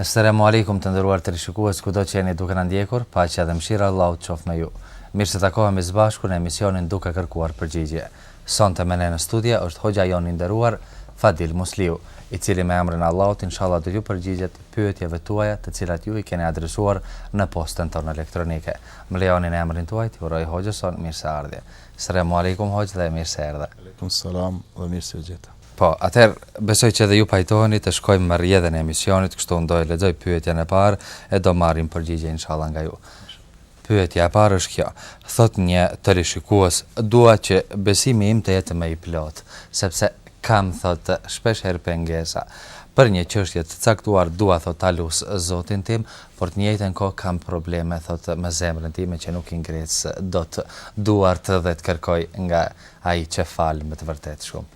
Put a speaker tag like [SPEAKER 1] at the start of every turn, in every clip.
[SPEAKER 1] Esselemu Alejkum të nderuar teleshikues kudo që jeni duke na ndjekur, paqja dhe mëshira e Allahut qoftë me ju. Mirë se takohemi së bashku në emisionin Duke Kërkuar Përgjigje. Sonte me ne në studio është hoxha jonë i nderuar, Fadil Musliu, i cili me emrin e Allahut inshallah do ju përgjigjet pyetjeve tuaja të cilat ju i keni adresuar në postën tonë elektronike. Më lejoni në emrin tuaj t'i uroj hoxhës sonë mirëseardhje. Esselemu Alejkum hoxhë dhe mirë se erdhe.
[SPEAKER 2] Alejkum Selam dhe mirë se u gjeta.
[SPEAKER 1] Po, atëherë besoj që edhe ju pajtoheni të shkojmë me rrjedhën e emisionit, kështu unë do e lexoj pyetjen e parë e do marrim përgjigje inshallah nga ju. Pyetja e parë është kjo, thotë një teleshikues, dua që besimi im të jetë më i plotë, sepse kam thotë shpesh herë pengesa. Për një çështje të caktuar dua thotë ta lus Zotin tim, por të njëjtën kohë kam probleme thotë me zemrën time që nuk i ngres dot duart dhe të kërkoj nga ai që fal me të vërtetë shumë.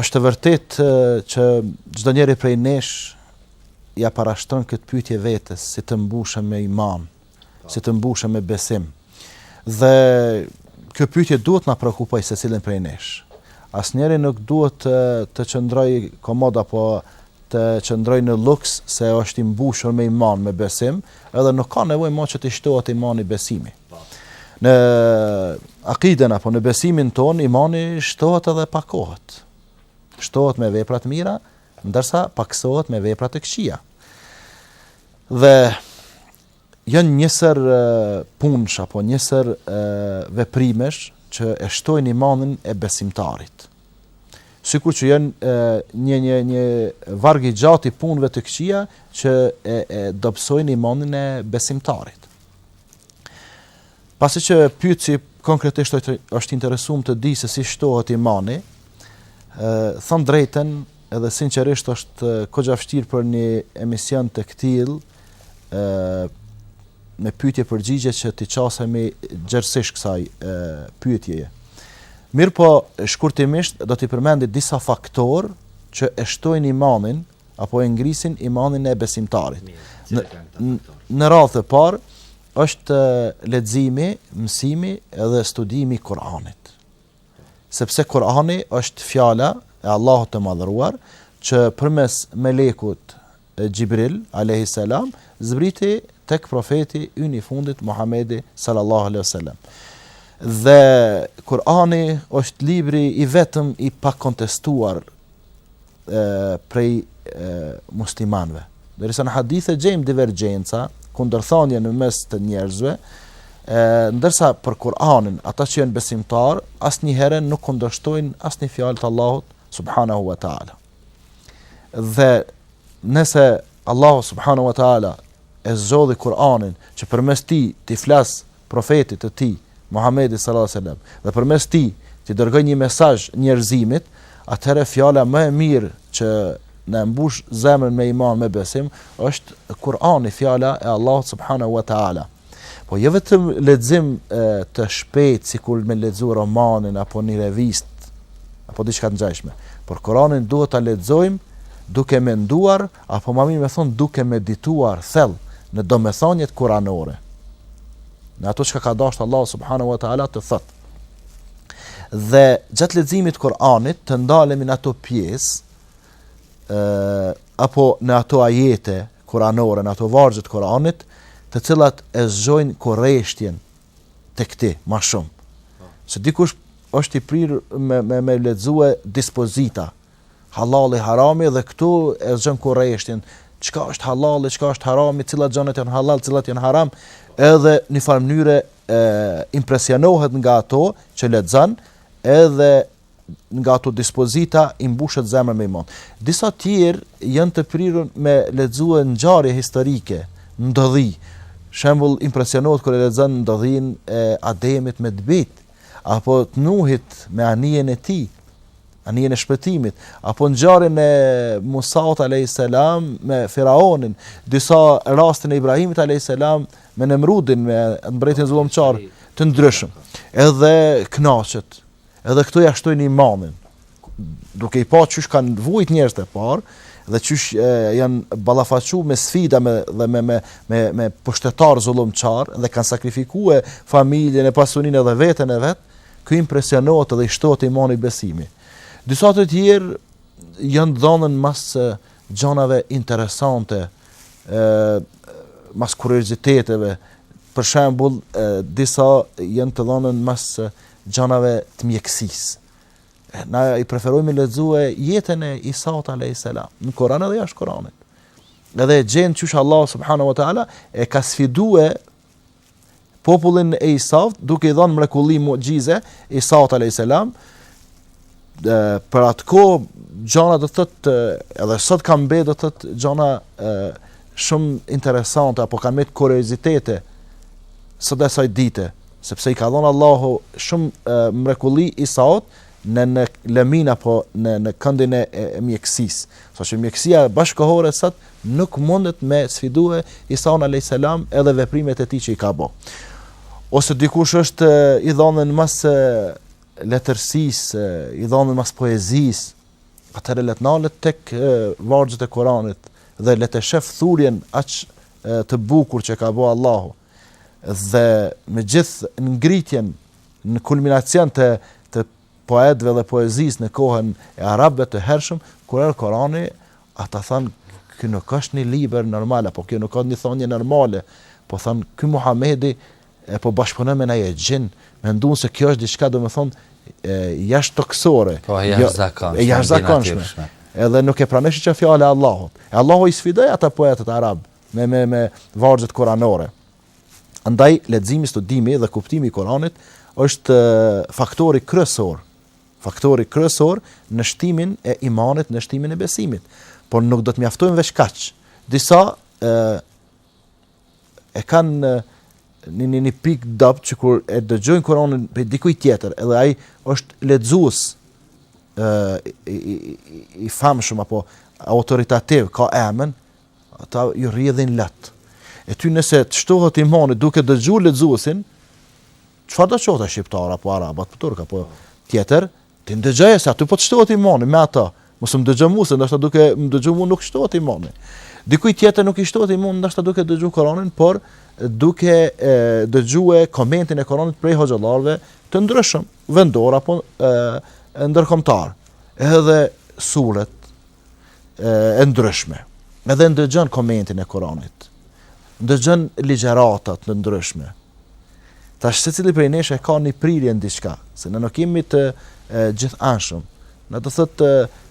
[SPEAKER 2] Është e vërtetë që çdo njeri prej nesh ia parashtron këtë pyetje vetes, si të mbushem me iman, si të mbushem me besim. Dhe kjo pyetje duhet na preokupojë secilin prej nesh. Asnjëri nuk duhet të, të qëndrojë komod apo të qëndrojë në luks se është i mbushur me iman, me besim, edhe nuk ka nevojë ma që t'i shtohet imani, besimi. Në akiden apo në besimin tonë, imani shtohet edhe pakohet. Shtohet me vepra të mira, ndërsa paksohet me vepra të këqia. Dhe janë një sërë punësh apo një sërë veprimesh që e shtojnë imanin e besimtarit. Sikur që janë një, një, një varg i gjatë i punëve të këqia që e, e dobësojnë imanin e besimtarit. Pasi që pyetësi konkretisht është i interesuar të di se si shtohet imani, ë thënë të drejtën edhe sinqerisht është goxha vështirë për një emision të këtill ë me pyetje përgjigje që t'i qasemi gjerësish kësaj ë pyetjeje. Mirëpo, shkurtimisht, do t'i përmendi disa faktorë që e shtojnë imanin, apo e ngrisin imanin e besimtarit. Në, në radhë të parë, është leximi, mësimi edhe studimi i Kur'anit. Sepse Kur'ani është fjala e Allahut të madhëruar, që përmes melekut Xhibril, alejhi selam zbriti tek profeti ynë i fundit Muhamedi sallallahu alaihi wasallam. Dhe Kur'ani është libri i vetëm i pakontestuar prej muslimanëve. Derisa në hadithe gjejmë divergjenca, kundërthënie në mes të njerëzve, e, ndërsa për Kur'anin, ata që janë besimtar, asnjëherë nuk kundërshtojnë asnjë fjalë të Allahut, subhanahu wa ta'ala. Dhe nëse Allahu subhanahu wa ta'ala e zgjodhi Kur'anin që përmes tij t'i flasë Profetit të Tij, Muhamedit sallallahu alejhi ve sellem, dhe përmes tij t'i dërgojë një mesazh njerëzimit, atëherë fjala më e mirë që na e mbush zemrën me iman, me besim, është Kur'ani, fjala e Allahut subhanahu wa taala. Po jo vetëm lexim e, të shpejtë sikur me lexu një roman apo një revistë apo diçka të ngjashme, por Kur'anin duhet ta lexojmë duke menduar Apo ma mirë me thonë duke medituar thellë në domethëniet kuranore, në ato çka ka dashtë Allahu subhanahu wa taala të thotë. Dhe gjatë leximit të Kur'anit të ndalemi në ato pjesë ë apo në ato ajete kuranore, në ato vargje të Kur'anit, të cilat e zgjojnë kureshtjen tek ti më shumë. Se dikush është i prirë me me me lexue dispozita. Hallali, harami dhe këtu e zgjon kureshtjen, çka është hallali, çka është harami, cilat gjana janë hallal, cilat janë haram, edhe në një farë mënyre impresionohet nga ato që lexon, edhe nga ato dispozita i mbushet zemra me iman. Disa të tjerë janë të prirur me lexue ngjarje historike, ndodhi. Shembull impresionohet kur e lexon ndodhinë e Ademit me Iblisin, apo të Nuhit me anijen e tij, Anijen e shpëtimit, apo ngjarjen e Musaut alayhis salam me Firaonin, disa rastin e Ibrahimit alayhis salam me Nemrudin, me mbretin zullumçar, të ndryshëm. Edhe kënaqet. Edhe këto ja shtojnë imanin. Duke i pa qysh kanë vujt njerëzit e parë dhe qysh janë ballafaquar me sfida me dhe me me me me pushtetar zullumçar dhe kanë sakrifikuar familjen e pasurinë edhe veten e vet Ky impresionohet edhe i shtohet imani besimi. Disa të tjerë janë të dhanun mas gjanave interesante, e, mas kurioziteteve, për shembull, disa janë të dhanun mas gjanave të mjekësisë. Na i preferojmë me lexue jetën e Isait alayhis salam, në Kur'an edhe jashtë Kur'anit. Edhe e gjen qysh Allah subhanahu wa taala e ka sfidue popullin e Isaut, duke i dhënë mrekulli mucize Isaut alejhi selam, dhe për atë kohë gjona do thotë edhe sot ka mbetë do thotë gjona shumë interesante apo ka mbetë kuriozitete sot e kësaj dite, sepse i ka dhënë Allahu shumë mrekulli Isaut në në lëmin apo në në këndin e, e mjekësisë. Sa që mjekësia bashkëkohore sot nuk mundet me sfidue Isaun alejhi selam edhe veprimet e tij që i ka bo. Ose dikush është i dhonën mas letërsisë, i dhonën mas poezisë, atëherë le t'nalet tek vargjet e Koranit dhe le ta shef thurjen aq të bukur që ka bo Allahu dhe me gjithë ngritjen në kulminacion të, të poetëve dhe poezisë në kohën e arabëve të hershëm, kur erdhi Kurani, ata thanë, ky nuk është një libër normal, apo kjo nuk është një thënie normale, po thanë, ky Muhamedi o po bashkëpunon me ndonjë xhin, menduan se kjo është diçka domethënë e jashtëtokësore,
[SPEAKER 1] po, e jashtëzakonshme, jo,
[SPEAKER 2] e jashtëzakonshme. Edhe nuk e pranojnë që fjala e Allahut. E Allahu i sfidoi ata poetët arabë me me me vargjet kuranore. Andaj leximi, studimi dhe kuptimi i Kuranit është faktori kryesor, faktori kryesor në shtimin e imanit, në shtimin e besimit. Por nuk do të mjaftojmë veç kaq. Disa e, e kanë në një, një pikë t'dobët që kur e dëgjojnë Kur'anin pe dikuj tjetër, edhe ai është lexues ë i, i, i, i famshëm apo autoritativ ka emën, Ata ju rrjedhin lot. E ty nëse të shtohet imani duke dëgju lexuesin, çfarëdo qoftë shqiptar apo arab apo turk apo tjetër, ti ndëgjoje se aty po të shtohet imani me ata. Mos më dëgjo mua se ndoshta duke më dëgju mua nuk shtohet imani. Dikujt tjetër nuk i shtohet imani ndoshta duke dëgju Kur'anin, por duke e, dëgjue komentin e Kur'anit prej hoxhallarëve të ndryshëm, vendorë apo e, ndërkombëtarë. Edhe suret, e ndryshme. Edhe ndëgjon komentin e Koranit. Ndëgjon ligjëratat të ndryshme. Tash secili prej nesh e ka një prirje në diçka, se na nuk jemi të gjithë ngjashëm. Na do thotë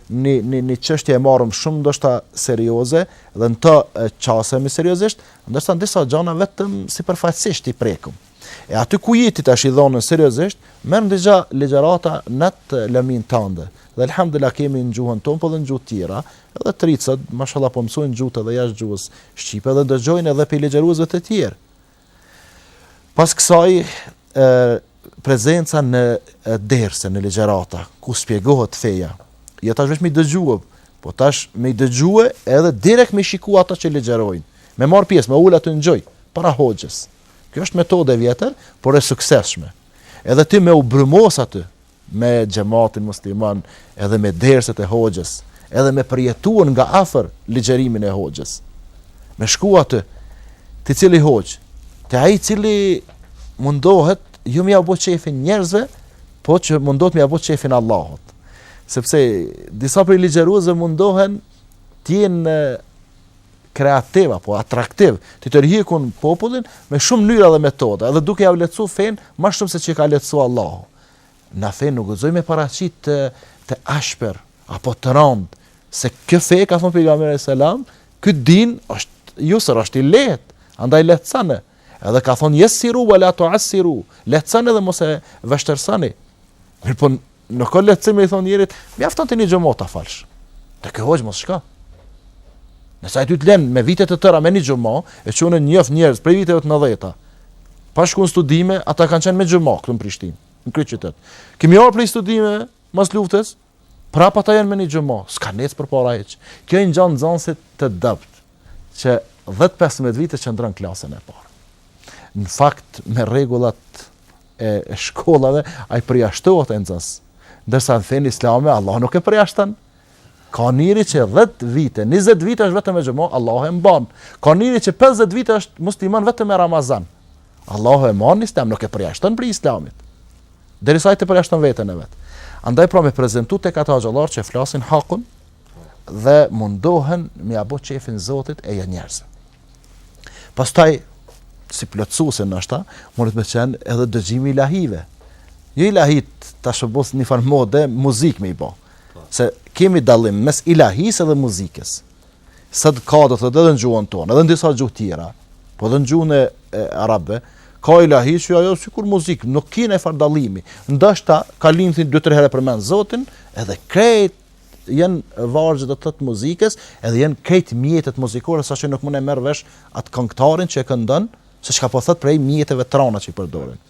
[SPEAKER 2] një, një, një çështje e marrëm shumë ndoshta serioze dhe na i qasemi seriozisht, ndoshta në disa gjana vetëm sipërfaqësisht i prekëm. E aty ku je ti tash i dhonën seriozisht, merr ndëgjo ligjërata n'atë lëmin tande. Dhe elhamdullah kemi në gjuhën tonë, po dhe në gjuhë tjera, edhe të rijtë sot, mashallah po mësojnë gjuhët edhe jashtë gjuhës shqipe dhe dëgjojnë edhe pe ligjëruesve të tjerë. Pas kësaj, e, prezenca në derse, në ligjërata, ku spjegohet feja, jo tash veç me dëgjuar, po tash me dëgjuar edhe direkt me shikua ata që ligjërojnë, me marr pjesë, me ul aty në gjunj, para hoxhës, Kjo është metodë e vjetër, por e suksesshme. Edhe ti me u brymos aty, me xhematin musliman, edhe me derset e hoxhës, edhe me përjetuar nga afër ligjërimin e hoxhës. Me shku aty, te cili hoxhë, te ai cili mundohet jo me ja bo qefin njerëzve, po që mundohet me ja bo qefin Allahut. Sepse disa prej ligjëruesve mundohen të jenë kreativ apo atraktiv, t'i tërhekun popullin me shumë mënyra dhe metoda, edhe duke ja lehtësu fenë ma shumë se ç'e ka lehtësu Allahu. Na fenë nuk guxojmë me paraqit të, të ashpër, apo të randë, se kjo fe, ka thonë pejgamberi alejhi selam, ky din është jusër, është i lehtë, andaj lehtësone, edhe ka thonë jessiru, ve la tuassiru, lehtësoni dhe mos e vështirësoni. Mirëpo, Në këtë lehtësim i thonë njerit, mjafton ti një xhuma ta falsh. Të ke hoqë, mos shka. Nëse ai ty të len me vite të tëra me një xhuma, e që unë njoh njerëz prej viteve të nëntëdhjeta, pa shku në studime, ata kanë qenë me xhuma këtu në Prishtinë, në kryeqytet. Kemi ardh prej studime, mas luftës, prap ata janë me një xhuma, s'kanë ecë përpara hiç. Kjo i ngjan nxanësit të dobët, që 10-15 vite qëndron n' klasën e parë. Në fakt, me regullat e shkollave, ai përjashtohet ai nxënës. Ndërsa në fenë islame, Allah nuk e përjashton. Ka njeri që 10 vite, 20 vite është vetëm me xhuma, Allah e mban. Ka njeri që 50 vite është musliman vetëm me Ramazan. Allah e mban n'islam, nuk e përjashton prej islamit. Derisa ai ta përjashton veten e vetë. Andaj pra me prezentu tek ata dijetarë që flasin hakun dhe mundohen me ja bo qefin zotit e jo njerëzve. Pastaj, si plotësuese ndoshta, munet me qenë edhe dëgjimi i ilahive. Jo ilahitë tash bo si një farë mode, muzik me i bo. Po. Se kemi dallim mes ilahisë edhe muzikës. Sot ka do të thotë edhe në gjuhën tonë, edhe në disa gjuhë tjera, po edhe në gjuhën e, e arabe, ka ilahi që ajo sikur muzikë, nuk kine e farë dallimi. Ndoshta, kallëntim 2-3 herë përmend zotin, edhe krejt janë vargjet do të thotë muzikës, edhe janë krejt mjetet muzikore saqë nuk mund të merr vesh atë këngëtarin që e këndon, se çka po thot prej mjeteve t'rona që i përdorin.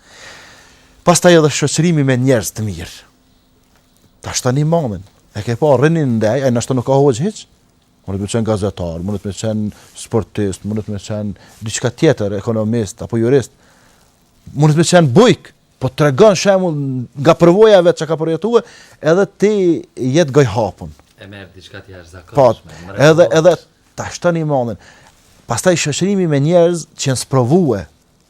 [SPEAKER 2] Pastaj edhe shoqërimi me njerëz të mirë. Ta shton imamin. E ke pa rri me ta, ai ndoshta nuk o hoxhë hiç. Mund të qenë gazetar, mund të qenë sportist, mund të qenë diçka tjetër, ekonomist apo jurist. Mund të qenë bujk, po tregon shemull nga përvoja e vetë çka ka përjetue, edhe ti jet gojëhapun.
[SPEAKER 3] E merr diçka të jashtëzakonshme.
[SPEAKER 2] Po, edhe, edhe ta shton imanin. Pastaj shoqërimi me njerëz që janë sprovue,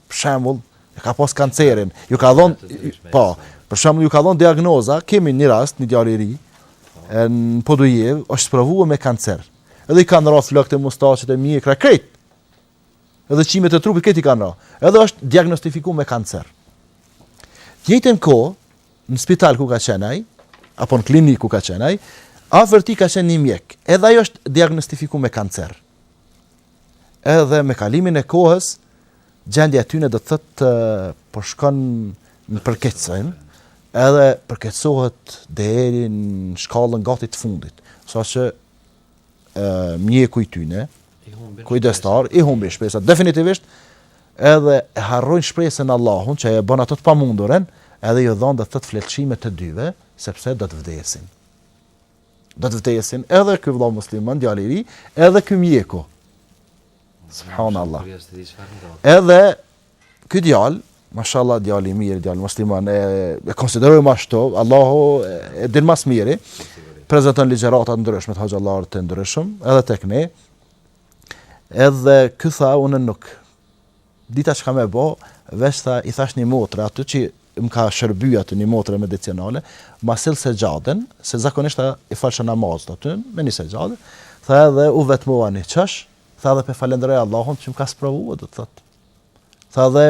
[SPEAKER 2] për shemull, e ka pas kancerin, ju ka dhonë, po, për shemull, ju ka dhonë diagnoza, kemi një rast, një djalë i ri, po. në Podujevë, është sprovue me kancer. Edhe i kanë ra flokët e mustaqet e mjekra, krejt. Edhe qimet e trupit këti kanë ro. Edhe është diagnostifiku me kancer. Tjetrën kohë, në spital ku ka qenë ai, apo në klinikë ku ka qenë ai, afër tij ka qenë një mjeke. Edhe ajo është diagnostifiku me kancer. Edhe me kalimin e kohës, gjendja e tyne do të thotë po shkon në përkeqësim, edhe përkeqësohet deri në shkallën gati të fundit. Saqë mjeku i tyne kujdestar i humbi shpresat, definitivisht, edhe e harrojnë shpresën Allahun, që e bon atë të pamunduren, edhe ju dhonë do të thotë fletëlëshime të dyve, sepse do të vdesin. Do të vdesin edhe ky vlla musliman, djali i ri, edhe kjo mjekja. Subhanallah. Edhe Ky djalë, mashallah djalë i mirë, djalë musliman, e, e konsiderojmë ashtu, Allahu e, e din ma s'miri, prezenton ligjërata të ndryshme të hoxhallarëve të ndryshëm, edhe tek ne, edhe ky tha, unë nuk dita çka me bo, veç tha, i thash një motre, aty që më ka shërby aty një motre medicinale, ma sill sexhaden, se zakonisht i falësha namazët aty, me një sexhade, tha edhe u vetmova një qosh, tha edhe pe falënderoj Allahun që më ka sprovu, do të thotë, Tha dhe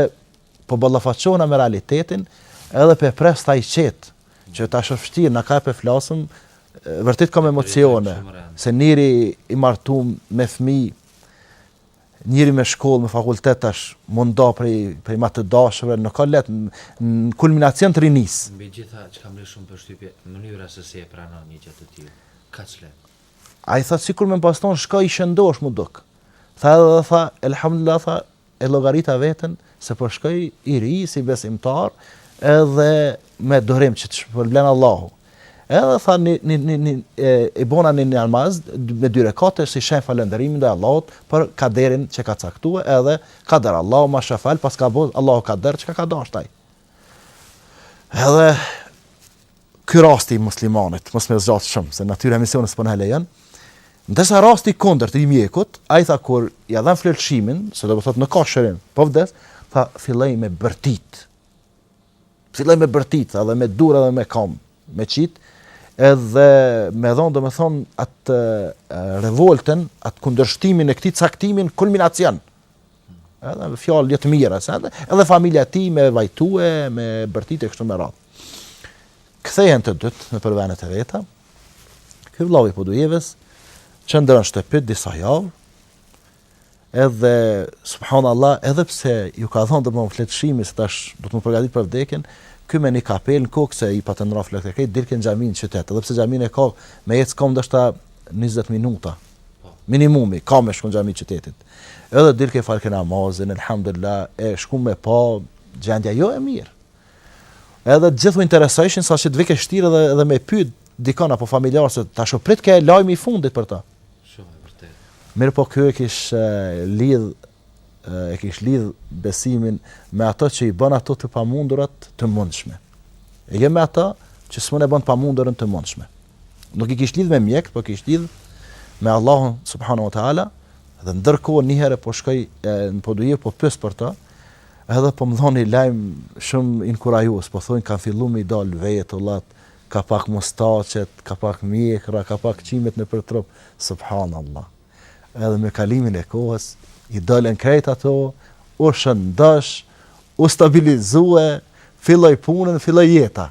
[SPEAKER 2] po ballafaqona me realitetin, edhe pe pres tha i qetë, që ta është vështirë, ne kah pe flasëm, vërtet kam emocione, se njeri i martum me fmi, njeri me shkollë, me fakultet tash, me u nda prej, prej ma të dashurve, nuk është lehtë, në kulminacion të rinisë.
[SPEAKER 3] Mbi gjitha, që më ka lënë shumë përshtypje, mënyra se si e pranon një gjë të tillë, kaq lehtë.
[SPEAKER 2] Ai thotë, sikur me baston, shka i shëndoshë m'u duk. Tha edhe dhe tha, elhamdulillah tha, e llogarita veten se po shkoj i ri si besimtar edhe me durim që t'shpërblen Allahu. Edhe tha një, një, një, një, e, e bona një namaz me dy rekate si shenjë falënderimi ndaj Allahut për kaderin që ka caktua edhe kaderallahu ma sha fa'al paska bo Allahu kader çka ka dasht ai. Edhe ky rasti i muslimanit, mos me zgjatë shumë, se natyra e emisionit s'po na lejon. Ndërsa rasti i kundërt i mjekut, ai tha kur ja dhanë fletëlëshimin, se do të thotë nuk ka shërim, po vdes, tha filloi me bërtit. Filloi me bërtit, tha dhe me durë edhe me kamë, me qit, edhe me dhon domethënë atë revoltën, atë kundërshtimin e këtij caktimi në kulminacion. Edhe fjalë jo të mira, sa edhe, edhe familja e tij me vajtue, me bërtit e kështu me radhë. Kthehen të dytë në nëpër vendet e veta. Ky vëllau i Podujevës qëndron në shtëpi disa javë. Edhe subhanallahu, edhe pse ju ka dhënë domethënë fletëlëshimi se tash duhet me u përgatit për vdekjen, ky me një kapel në kokë se i patën ra flokët krejt, dilke në xhami në qytet, dhe pse xhaminë e ka me ec në kom domethënë 20 minuta, Minimumi, ka me shku në xhami të qytetit. Edhe dilke, falke namazin, elhamdulillah, e shkum e pamë gjendja jo e mirë. Edhe të gjithë u interesojshim sa që të vike vshtirë edhe, edhe me pyt dikon apo familjarë se tash u pritke lajmi i fundit për ta. Mirëpo kjo e kish lidh e kish lidh besimin me atë që i bën ato të pamundurat të mundshme. E jo me ata që s'mund e bën pamundurën të mundshme. Nuk i kish lidh me mjek, po kish lidh me Allahun subhanahu wa taala dhe ndërkohë një herë po shkoj në Podujevë po pyes për të, edhe po më japin lajm shumë inkurajues, po thonë kanë filluar me dal vetullat, ka pak mustaqet, ka pak mjekra, ka pak qimet nëpër trup, subhanallahu. Edhe me kalimin e kohës, i dolën krejt ato, u shëndosh, u stabilizue, filloj punën, filloj jeta.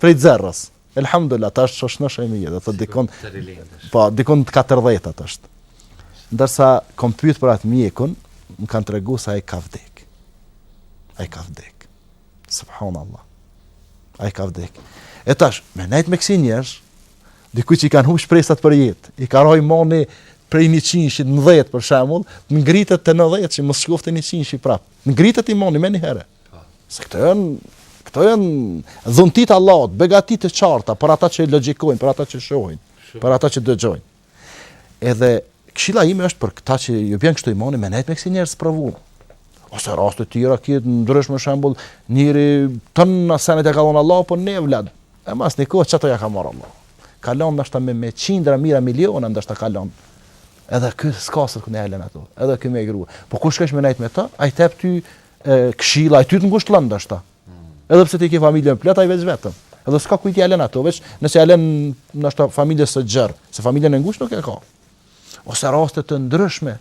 [SPEAKER 2] Prej zeros. Elhamdulilah, tash shoshnosh e mirë, dhe
[SPEAKER 3] dikun...
[SPEAKER 2] Po, dikun te katërdhetat është. Ndërsa, kom pytë për atë mjekun, më kanë tregu se ai ka vdek. Ai ka vdek. Subhanallah. Ai ka vdek. E tash, me nejtë me kësi njerëz, Dikujt që i kanë humbë shpresat për jetë, i ka ra imani prej 100-shit, në 10 për shembull, të ngritet te 90 që mos shkoft te 100-shi prap. Ngritet imani me një herë.
[SPEAKER 3] Po.
[SPEAKER 2] Se këto janë këto janë dhuntitë e Allahut, begati të qarta për ata që logjikojnë, për ata që shohin, për ata që dëgjojnë. Edhe këshilla ime është për këta që ju bjen kështu imani me nejt me kësi njerëz sprovu. Ose raste të tjera të ndryshme, shembull, njëri tana senet ia ka dhënë Allah, po jo evlad. E mas një kohe qato ja ka marrë Allah. Kalon ndoshta me me qindra mijëra miliona ndoshta kalon. Edhe ky s'ka se kujt ia len ato. Edhe ky me grua. Po kur shkojsh me nejt me ta? Ai t'jep ty këshilla, ai ty të ngushllon ndoshta. Edhe pse ti ke familje me plot ai veç vetëm. Edhe s'ka kujt ia lën ato, veç nëse ia lën ndoshta familjes së gjerë, se familjen e ngushtë nuk e ka. Ose raste të ndryshme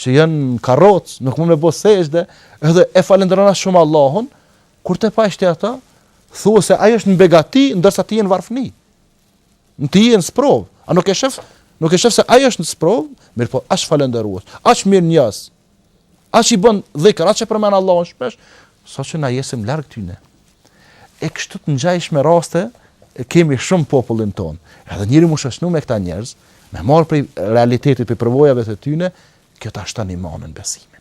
[SPEAKER 2] që janë në karroc, nuk mund me bo sexhde, edhe e falënderon aq shumë Allahun, kur ta pash ti ato, thua se ai është në begati, ndërsa ti je në varfni. Ti je në sprovë. A nuk e shef, nuk e shef se ajo është në sprovë, mirëpo aq falënderues, aq mirënjohës. Aq i bën dhikër, aq e përmend Allahun shpesh, saqë na jesim larg tyne. E kështu të ngjajshme raste kemi shumë n'popullin ton. Edhe njëri me u shoqnu me këta njerëz, me marr prej realitetit, prej përvojave të tyne, kjo ta shton imanin, besimin.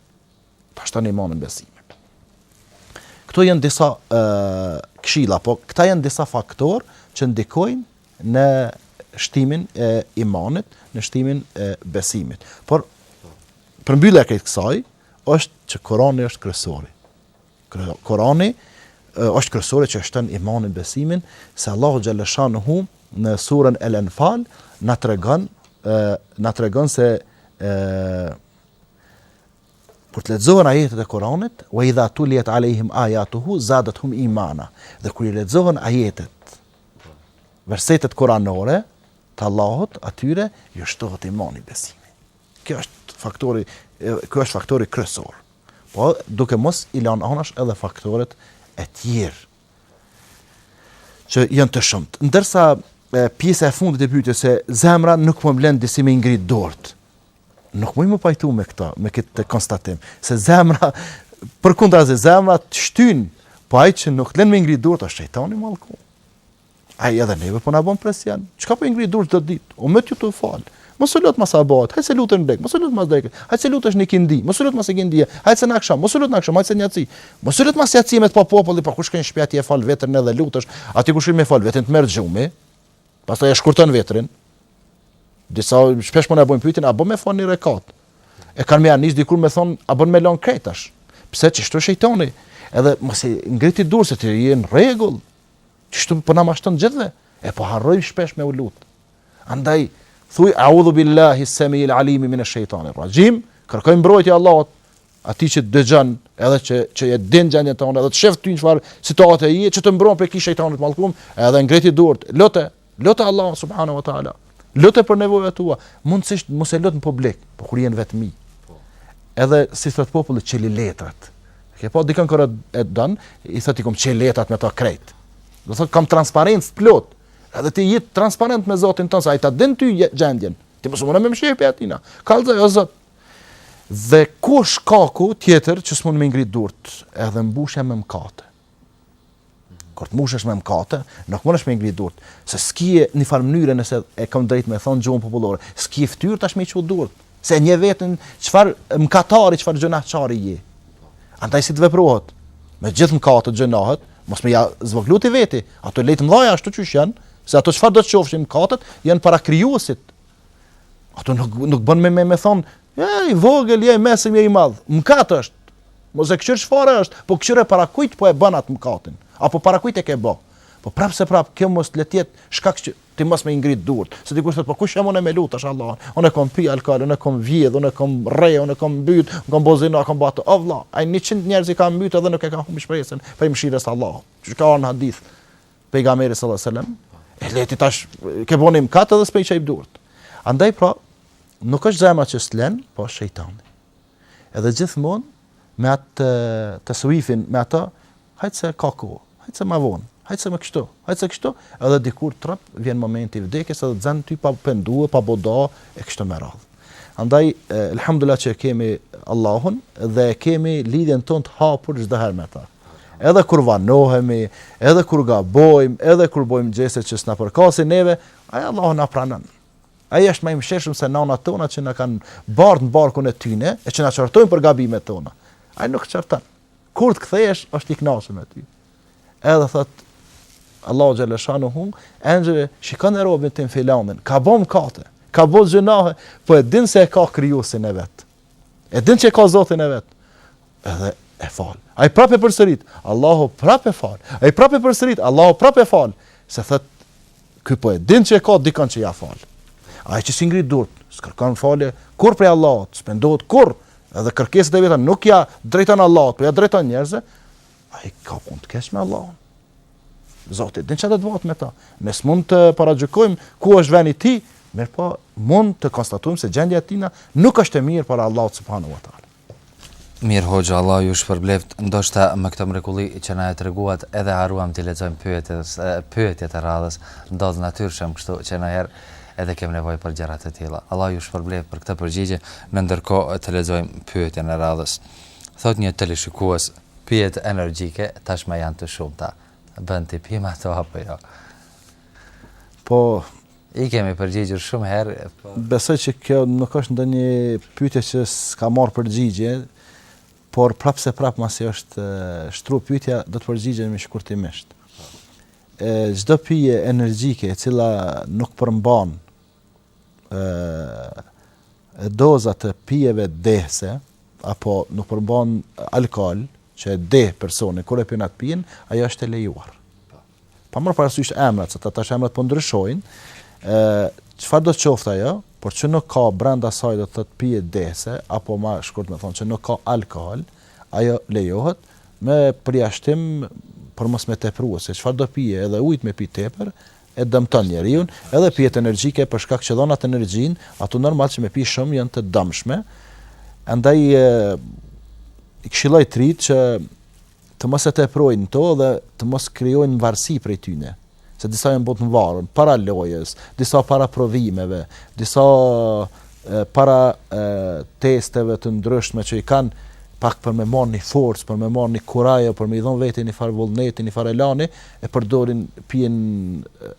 [SPEAKER 2] Pa shton imanin besimin. Këto janë disa këshilla, po këto janë disa faktorë që ndikojnë në shtimin e imanit, në shtimin e besimit. Por përmbyllja e këtë kësaj është që Kurani është kryesori. Kurani është kryesori që shton imanin, besimin se Allahu xhaleshanuhu në surën El-Anfal na tregon na tregon se Kur të lexohen ajetet e Kur'anit, wa idha tuliyat alejhim ayatuhu zadathum imana. Dhe kur ju lexohen ajetet, versetet kuranore të Allahut atyre ju shtohet imani besimi. Kjo është faktori ky është faktori kryesor. Po duke mos i lan anash edhe faktorët e tjerë. që janë të shumtë. Ndërsa pjesa e fundit e pyetjes se zemra nuk po m'len disi me ngrit durt. Nuk muj m'u pajtu me këtë, me këtë konstatim, se zemra përkundrazi zemra t'shtyn, po ai që nuk t'len me i ngrit durt është shejtani i mallku. Ai edhe neve po na bën presion. Çka po i ngri durt çdo ditë? O më t'i të fal. Mos u lut mas sabahit, hajt se lutesh n'drek, mos u lut mas drek. Hajt se lutesh në ikindi, mos u lut mas ikindi. Hajt se në aksham, mos u lut në aksham, hajt se në jaci. Mos u lut mas jaci me të pa populli, po kur shkon n'shtëpi atje fal vitrin edhe lutesh. Aty kur shkon me fal vitrin të merr gjumi. Pastaj e shkurton vitrin. Disa shpesh po na bëjnë pyetjen, a bën me fal një rekat? E kanë me ja nis dikur me thon, a bën me lon krejt tash? Pse se është shejtani? Edhe mos i ngriti durt se ti je në rregull, Kështu po na mashtron gjithve. E po harrojmë shpesh me u lut. Andaj thuj a'udhu billahi sami'il alim min ash-shaytan ar-rajim, kërkoj mbrojtje Allahut, atij që t'dëgjon, edhe që që e din gjendjen tonë, edhe të shef ty çfarë situate je, që të mbron prej këtij shejtanit t'mallkum, edhe ngriti durt, lute, Lute Allahun subhanahu wa taala. Lute për nevojat tua. Mundësisht mos e lut në publik, po kur jeni vetëm. Po. Edhe si thot populli çeli letrat. Ke pa dikon kur e don, i thot i kom çel letrat me ta krejt. Do thot kam transparencë të plot. Edhe ti ji transparent me Zotin ton, se ai ta din ty gjendjen. Ti mos u mundo me mshef pe atina. Kallzoj o Zot. Dhe ky shkaku tjetër që s'mund me ngrit durt, edhe mbushja me mkate. Kur të mushesh me mkate, nuk mundesh me ngri durt, se s'ki në farë mënyre nëse e kam drejt me thon gjuhën popullore, s'ki fytyrë tash me çu durt, se e njeh veten çfarë mkatari, çfarë gjunahçari je. Andaj si të veprohet? Me gjithë mkatet gjunahet, mos me ja zvoglu ti veti, ato le t'mëdha ashtu qysh janë, se ato çfarëdo të qofshin mkatet, janë para krijuesit. Ato nuk nuk bën me me, me thon, je i vogël, je i mesëm, je i madh. Mkat është. Mos e këqyr çfare është, po këqyre para kujt po e bën atë mëkatin, apo para kujt e ke bo. Po prap se prap kjo mos le të jetë shkak që ti mos me i ngrit durt, se dikush thotë po kush jam unë me lut tash Allahun, unë kam pi alkool, unë kam vjedh, unë kam rre, unë kam mbyt, unë kam bo zina, kam bo ato, o vlla, ai njëqind njerëz i ka mbyt edhe nuk e ka humb shpresën prej mëshirës së Allahut, siç ka ardhur në hadith pejgamberi sallallahu alajhi wasallam, e le ti tash ke bo një mëkat edhe s'po i çaj durt. Andaj pra, nuk është zemra që s'len, po shejtani. Edhe gjithmonë me atë tesuifin me atë, hajt se ka kohë, hajt se ma vonë, hajt se me kështu, hajt se kështu, edhe dikur trap vjen momenti i vdekjes edhe t'xen ty pa u pendu, pa bo dua e kështu me radhë. Andaj elhamdulillah që e kemi Allahun dhe e kemi lidhjen tonë të hapur çdo herë me të. Edhe kur vanohemi, edhe kur gabojmë, edhe kur bëjmë gjeste që s'na përkasin neve, ai Allahu na pranon. Ai është ma i mëshirshëm se nanat tona që na kanë bartë në barkun e tyne e që na qortojnë për gabimet tona. Ai nuk qorton. Kur të kthehesh, është i kënaqur me ty. Edhe thot Allahu xheleshanuhu, engjëve shikone robin tim filanin, ka bo mkate, ka bo gjynahe, po e din se e ka krijuesin e vet. E din që e ka Zotin e vet. Edhe e fal. Ai prapë e përsërit, Allahu prapë e fal. Ai prapë e përsërit, Allahu prapë e fal. Se thot ky po e din që e ka dikon që ja fal. Ai që s'i ngrit durt, s'kërkon falje kurr prej Allahut, s'pendohet kurr, edhe kërkesat e veta nuk ja drejton Allahut, po ja drejton njerëzve. Ai ka punë të keqe me Allahun. Zoti din çfarë do të bëhet me ta. Ne s'mund të paragjykojmë ku është veni i tij, mirëpo mund të konstatojmë se gjendja e tina nuk është e mirë para Allahut subhanahu wa taala.
[SPEAKER 1] Mirë hoxha, Allah ju shpërbleft, ndoshta me këtë mrekulli që na e treguat edhe haruam t'i lexojmë pyetjet, pyetjet e radhës, ndodh natyrshem kështu që naherë edhe kem nevojë për gjëra të tilla. Allah ju shpërbleft për këtë përgjigje, në ndërkohë të lexojmë pyetjen e radhës. Thot një teleshikues, Pijet energjike tashmë janë të shumta. Bën t'i pimë ato apo jo?
[SPEAKER 2] Po.
[SPEAKER 1] I kemi përgjigjur shumë herë, po.
[SPEAKER 2] Besoj që kjo nuk është ndonjë pyetje që s'ka marrë përgjigje, por prapëseprapë masi është shtru pyetja, do të përgjigjemi shkurtimisht. Çdo pije energjike e cila nuk përmban doza të pijeve dehëse, apo nuk përmban alkool, që e deh personin, kur e pin atë pijen, ajo është e lejuar. Po. Pa marrë parasysh emrat, se tash emrat po ndryshojnë, çfarëdo qoftë ajo, por që nuk ka brenda saj do të thotë pije dehse, apo ma shkurt me thonë që nuk ka alkohol, ajo lejohet, me përjashtim për mos me e tepruar, se çfarëdo pije edhe ujt me pi teper, e dëmton njeriun edhe pijet energjike për shkak që dhon atë energjinë, ato normal që me pi shumë janë të dëmshme. Andaj i këshilloj të rinjtë që të mos e teprojnë me to dhe të mos krijojnë varësi prej tyne se disa janë bo të varun, para lojes, disa para provimeve, disa e, para e, testeve të ndryshme që i kanë pak për me marrë një forcë, për me marrë një kurajo, për me i dhonë vetes një farë vullneti, një farë elani, e përdorin pijen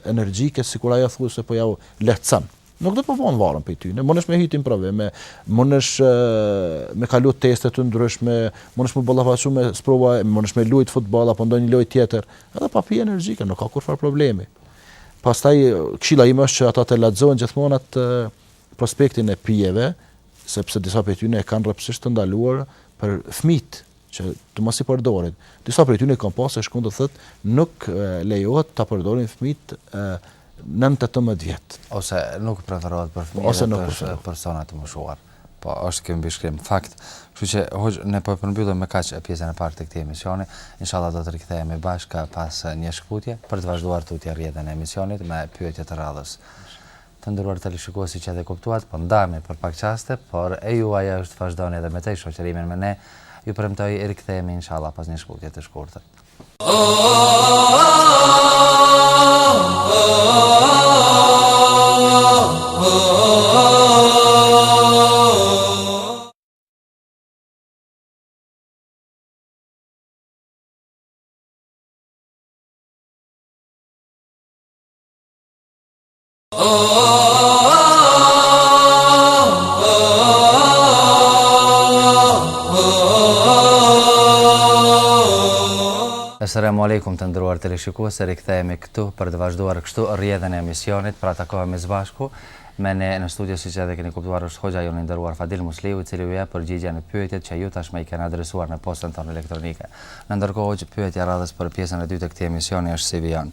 [SPEAKER 2] energjike sikur ajo thuajse po ua lehtëson. Nuk do thotë me u bo i varun prej tyne, mundesh me hi në provime, mundesh me kalu teste të ndryshme, mundesh me u ballafaqu me sprova, mundesh me lujt futboll apo ndonjë lojë tjetër, edhe pa pije energjike, nuk ka kurrfarë problemi. Pastaj këshilla ime është që ata të lexojnë gjithmonë atë prospektin e pijeve, sepse disa prej tyre e kanë rreptësisht të ndaluar për fëmijët që të mos i përdorin. Disa prej tyre kanë pa e shkrun do thotë nuk lejohet ta përdorin fëmijët nën 18 vjet.
[SPEAKER 1] Ose nuk preferohet për fëmijët
[SPEAKER 2] ose
[SPEAKER 1] për persona të moshuar. Po është kemi mbishkrim fakt. Kështu që hoxhë ne po e përmbyllim me kaq pjesën e parë të këtij emisioni. Inshallah do të rikthehemi bashkë pas një shkputje për të vazhduar tutje rrjedhën e emisionit me pyetje të radhës. Të nderuar teleshikues siç edhe kuptuat po ndahemi për pak çaste por e juaja është vazhdoni edhe më tej shoqërimin me ne ju premtoj rikthehemi inshallah pas një shkputje të shkurtër. Esalamu alejkum të nderuar teleshikues, rikthehemi këtu për të vazhduar kështu rrjedhën e emisionit, pra takohemi së bashku me ne në studio siç edhe keni kuptuar është hoxha jonë i nderuar Fadil Musliu i cili ju jep përgjigje në pyetjet që ju tashmë i keni adresuar në postën tonë elektronike. Në ndërkohë hoxhë pyetja e radhës për pjesën e dytë të këtij emisioni është si
[SPEAKER 2] vijon.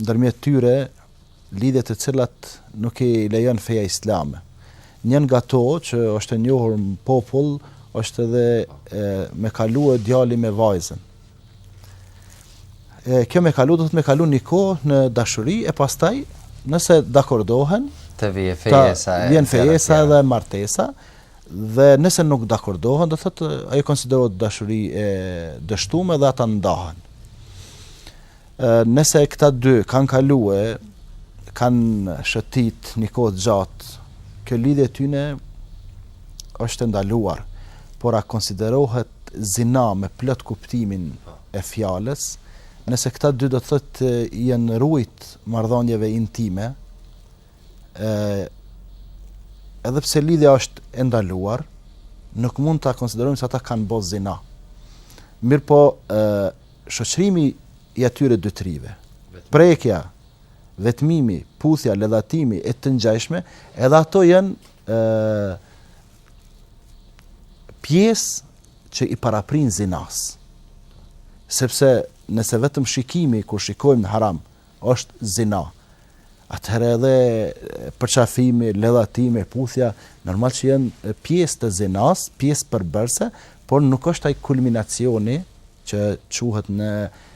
[SPEAKER 2] ndërmjet tyre lidhje të cilat nuk i lejon feja islame. Njëna nga to që është e njohur në popull është edhe e, me kalu e djali me vajzën. E, kjo me kalu do thotë me kalu një kohë në dashuri e pastaj nëse dakordohen
[SPEAKER 1] vjen fejesa
[SPEAKER 2] e vjen fejesa dhe martesa dhe nëse nuk dakordohen do thotë ajo konsiderohet dashuri e dështuar dhe ata ndahen. Nëse këta dy kanë kalue, kanë shëtit një kohë të gjatë, kjo lidhje e tyne është e ndaluar, por a konsiderohet zina me plot kuptimin e fjalës, nëse këta dy do të thotë janë rujt marrëdhënieve intime, edhe pse lidhja është e ndaluar, nuk mund ta konsiderojmë se ata kanë bërë zina. Mirpo, ë Shoqërimi i atyre dy të rive, prekja, vetmimi, puthja, ledhatimi e të ngjashme, edhe ato janë ë pjesë që i paraprijnë zinas. Sepse nëse vetëm shikimi kur shikojmë në haram, është zina. Atëherë edhe përqafimi, ledhatimi, puthja, normal që janë pjesë të zinas, pjesë përbërse, por nuk është ai kulminacioni që quhet në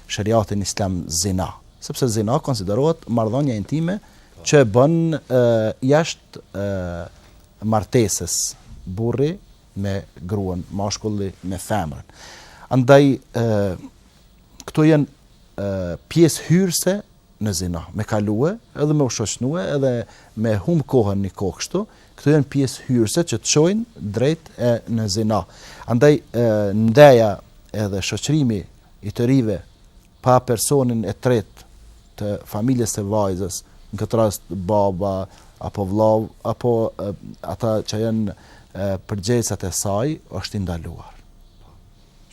[SPEAKER 2] sheriatin islam zina. Sepse zina konsiderohet marrëdhënia intime që e bën jashtë martesës burri me gruan, mashkulli me femrën. Andaj, këto janë pjesë hyrëse në zina, me kalue, edhe me u shoqnue, edhe me humë kohën një kohë kështu, këto janë pjesë hyrëse që të çojnë drejt e në zina. Andaj, ndeja edhe shoqrimi i të rive pa personin e tretë të familjes së vajzës, në këtë rast baba, apo vlau, apo ata që janë përgjegjësit e saj, është i ndaluar.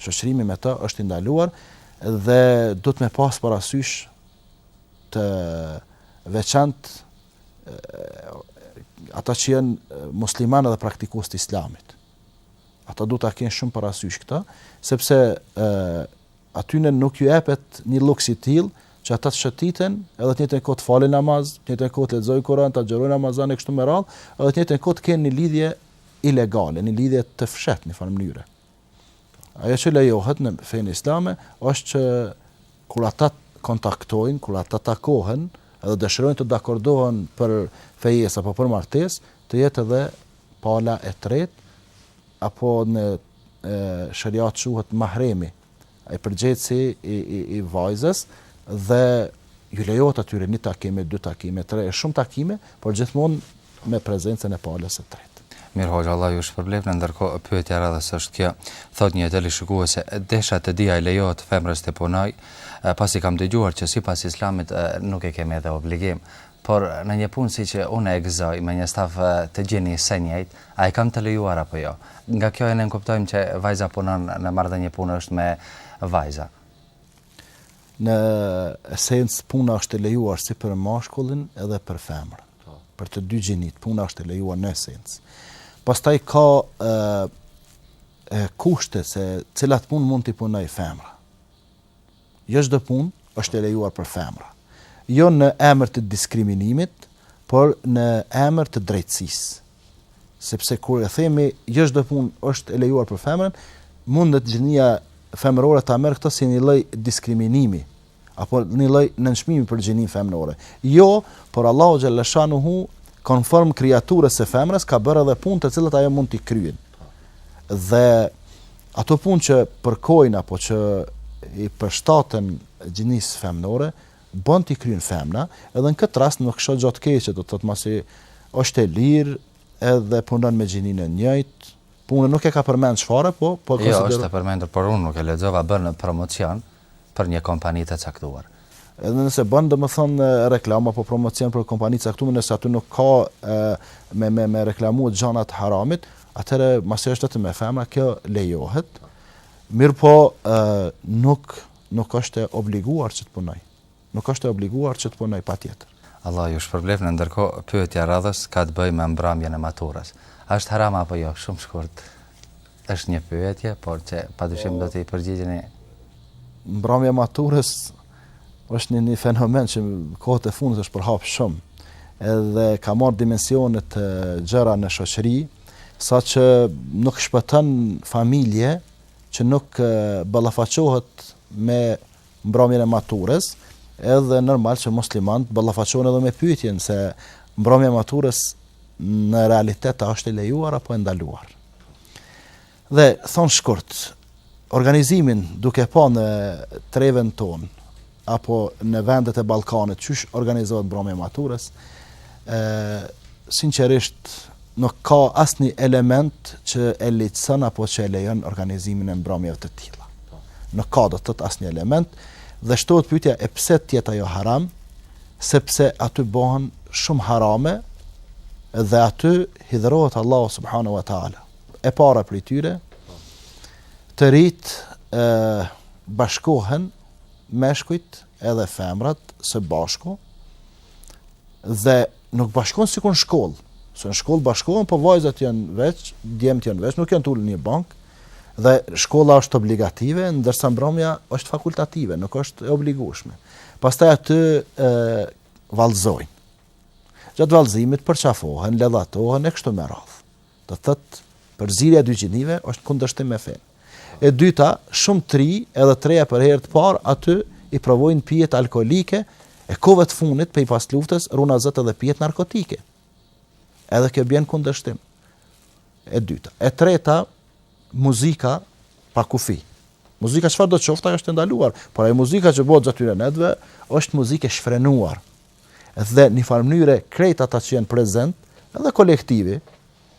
[SPEAKER 2] Shoqërimi me të është i ndaluar dhe duhet me pas parasysh të veçantë ata që janë muslimanë dhe praktikues të islamit. Ata duhet ta kenë shumë parasysh këtë, sepse ë aty në nuk ju jepet një luks i tillë që ata të shëtiten, edhe të njëjtën kohë të falin namaz, të njëjtën kohë të lexojnë Kur'an, të agjërojnë Ramazan e kështu me radhë, edhe të njëjtën kohë të kenë një lidhje ilegale, një lidhje të fshehtë njëfarë mënyre. Ajo që lejohet në fenë islame është që kur ata kontaktojnë, kur ata takohen, edhe dëshirojnë të dakordohen për fejesë apo për martesë, të jetë edhe pala e tretë, apo në sheriat quhet mahremi, Ai përgjegjësi i i i vajzës dhe ju lejohet atyre një takime, dy takime, tre, e shumë takime, por gjithmonë me prezencën e palës së tretë.
[SPEAKER 1] Mirë hoxhë, Allahu ju shpërbleftë, ndërkohë pyetja e radhës është kjo. Thotë një teleshikuese, desha të di a i lejohet femrës të punojë, pasi kam dëgjuar që sipas Islamit nuk e kemi edhe obligim. Por në një punë siç unë e gëzoj, me një staf të gjinisë së njëjtë, a e kam të lejuar apo jo? Nga kjo e nënkuptojmë që vajza punon në marrëdhënie punësh me vajza.
[SPEAKER 2] Në esencë puna është e lejuar si për mashkullin edhe për femrën. Po. Për të dy gjinitë puna është e lejuar në esencë. Pastaj ka ë kushte se cilat punë mund t'i punojë femra. Jo çdo punë është e lejuar për femra. Jo në emër të diskriminimit, por në emër të drejtësisë. Sepse kur e themi jo çdo punë është e lejuar për femrën, mundet gjinia femërore ta marrë këtë si një lloj diskriminimi apo një lloj nënçmimi për gjininë femërore. Jo, por Allahu xhallashanuhu konform kriaturës së femrës ka bërë edhe punë të cilat ajo mund t'i kryejë. Dhe ato punë që përkojnë apo që i përshtaten gjinisë femnore, bën t'i kryen femna, edhe në këtë rast nuk shoh gjë të keqe, do të thotë masi është e lirë edhe punon me gjininë e njëjtë, punën nuk e ka përmend çfarë, po po konsideroj.
[SPEAKER 1] Jo, është e përmendur, por unë nuk e lexova, bën promocion. për një kompani të caktuar.
[SPEAKER 2] Edhe nëse bën domethënë reklamë apo promocion për kompani të caktuar, nëse aty nuk ka me me me reklamu gjëna të haramit, atëherë masi është vetëm me femra, kjo lejohet. Mirëpo ë nuk nuk është e obliguar që të punojë. Nuk është e obliguar që të punojë patjetër.
[SPEAKER 1] Allahu ju shpërbleftë, në ndërkohë pyetja e radhës ka të bëjë me mbrëmjen e maturës. A është haram apo jo? Shumë shkurt është një pyetje, por që padyshim do t'i përgjigjeni.
[SPEAKER 2] Mbrëmja e maturës është një, një fenomen që kohët e fundit është përhap shumë edhe ka marrë dimensione të gjëra në shoqëri, saqë nuk shpëton familje që nuk ballafaqohet me mbrëmjen e maturës, edhe normal që muslimanët ballafaqohen edhe me pyetjen se mbrëmja e maturës në realitet a është e lejuar apo e ndaluar. Dhe thom shkurt, organizimin duke pa në trevën tonë apo në vendet e Ballkanit qysh organizohet mbrëmja e maturës, E, sinqerisht, nuk ka asnjë element që e lejon apo që e lejon organizimin e mbramjeve të tilla. Nuk ka do të thotë asnjë element, dhe shtohet pytja e pse t'jetë ajo haram, sepse aty bohen shumë harame, dhe aty hidhërohet Allahu subhanahu wa ta'ala. E para prej tyre, të rinjtë bashkohen meshkujt edhe femrat së bashku, dhe nuk bashkohen sikur në shkollë, se në shkollë bashkohen, po vajzat janë veç, djemtë janë veç, nuk janë t'ulur n'një bankë, dhe shkolla është obligative, ndërsa mbrëmja është fakultative, nuk është e obligueshme. Pastaj aty e, vallëzojnë. Gjatë vallëzimit përqafohen, ledhatohen e kështu me radhë. Do të thotë, përzierja e dy gjinive është kundërshtim me fenë. E dyta, shumë të rinj, edhe të reja për herë të parë, aty i provojnë pijet alkoholike, e kohëve të fundit, prej pas luftës, ruajna Zot edhe pijet narkotike. Edhe kjo bjen n'kundërshtim. E dyta. E treta, muzika pa kufi. Muzika çfarëdo qoftë ajo është e ndaluar, por ajo muzika që bëhet gjatë netëve është muzikë e shfrenuar. Dhe në njëfarë mënyre krejt ata që janë prezent, edhe kolektivi,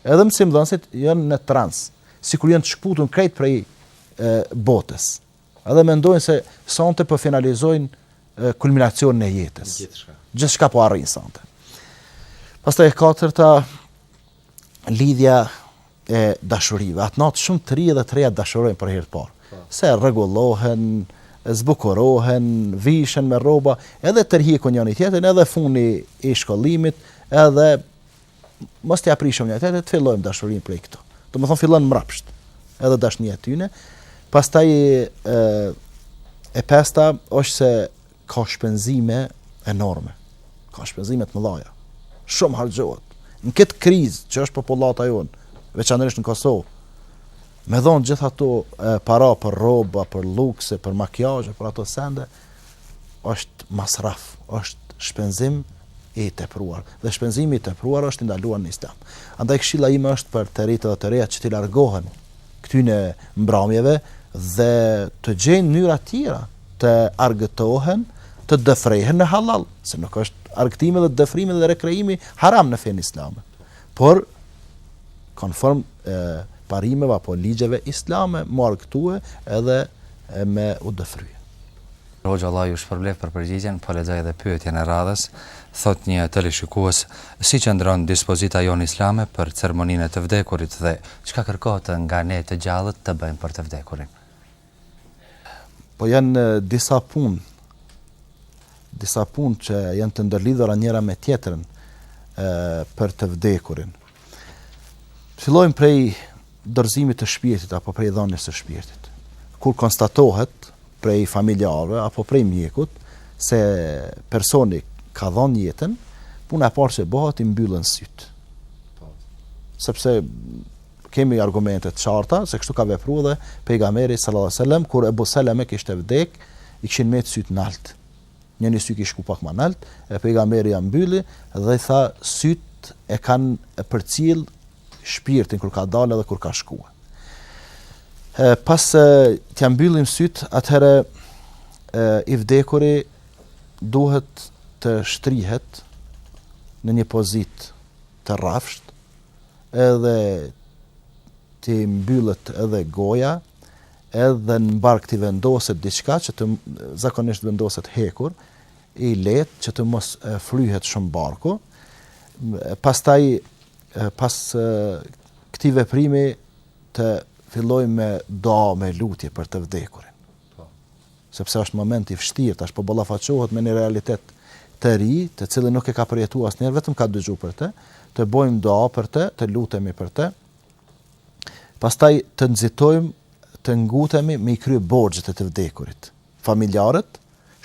[SPEAKER 2] Edhe mësimdhënësit janë në trans, sikur janë të shkputur krejt prej botës. Edhe mendojnë se sonte po finalizojnë kulminacionin e jetës.
[SPEAKER 3] Gjithçka
[SPEAKER 2] po arrin sonte. Pastaj e katërta lidhja e dashurive. Atë natë shumë të rinj dhe të reja dashurohen për herë të parë. Po. Se rregullohen, zbukurohen, vishen me rroba, edhe tërheqin njëri-tjetrin, edhe fundi i shkollimit, edhe mos t'ia prishim ne atë, të fillojmë dashurinë prej këtu. Domethënë fillon mbrapsht. Edhe dashnia e tyne. Pastaj ë e pesta është se ka shpenzime enorme. Ka shpenzime të mëdhaja. Shumë harxhohet. Në këtë krizë që është popullata jonë, veçanërisht në Kosovë, me dhanë gjithë ato para për rroba, për luks, për makiazh, për ato sende, është masraf, është shpenzim i tepruar. Dhe shpenzimi i tepruar është i ndaluar në Islam. Andaj këshilla ime është për të rinjtë dhe të rejat që t'u largohen këtyne mbramjeve dhe të gjejnë mënyra tjera të argëtohen, të dëfrehen në hallall, se nuk është argëtimi dhe dëfrimi dhe rekreimi haram në fenë islame. Por, konform parimeve apo ligjeve islame, me u argëtue edhe me u dëfrye.
[SPEAKER 1] Hoxhë Allahu ju shpërbleftë për përgjigjen, po lexoj edhe pyetjen e radhës, thotë një teleshikues, si qëndron dispozita jonë islame për ceremoninë e të vdekurit dhe çka kërkohet nga ne të gjallët të bëjmë për të vdekurin?
[SPEAKER 2] Po janë disa punë, disa punë që janë të ndërlidhura njëra me tjetrën për të vdekurin. Fillojmë prej dorëzimit të shpirtit apo prej dhënies së shpirtit. Kur konstatohet prej familjarëve apo prej mjekut se personi ka dhënë jetën, puna e parë që bëhet i mbyllen sytë. Po. Sepse Kemi argumente të qarta se kështu ka vepruar dhe Pejgamberi sallallahu alejhi ve sellem kur Ebu Seleme kishte vdek, i kishin mbet sytë nalt. Njëri sy ka shiku pak më nalt, e Pejgamberi ja mbylli dhe i tha sytë e kanë përcjell shpirtin kur ka dalë dhe kur ka shkuar. E pasi t'ja mbyllim sytë, atëherë i vdekuri duhet të shtrihet në një pozitë të rrafshtë, edhe t'i mbyllet edhe goja, edhe në bark t'i vendoset diçka që të zakonisht vendoset hekur, i lehtë që të mos fryhet shumë barku. Pastaj pas këtij veprimi të fillojmë me dua me lutje për të vdekurin.
[SPEAKER 3] Po.
[SPEAKER 2] sepse është moment i vështirë, tash po ballafaqohet me një realitet të ri, të cilin nuk e ka përjetuar asnjëherë, vetëm ka dëgjuar për të, të bëjmë dua për të, të lutemi për të, pastaj të nxitojmë të ngutemi me i kry borxhet e të vdekurit. Familjarët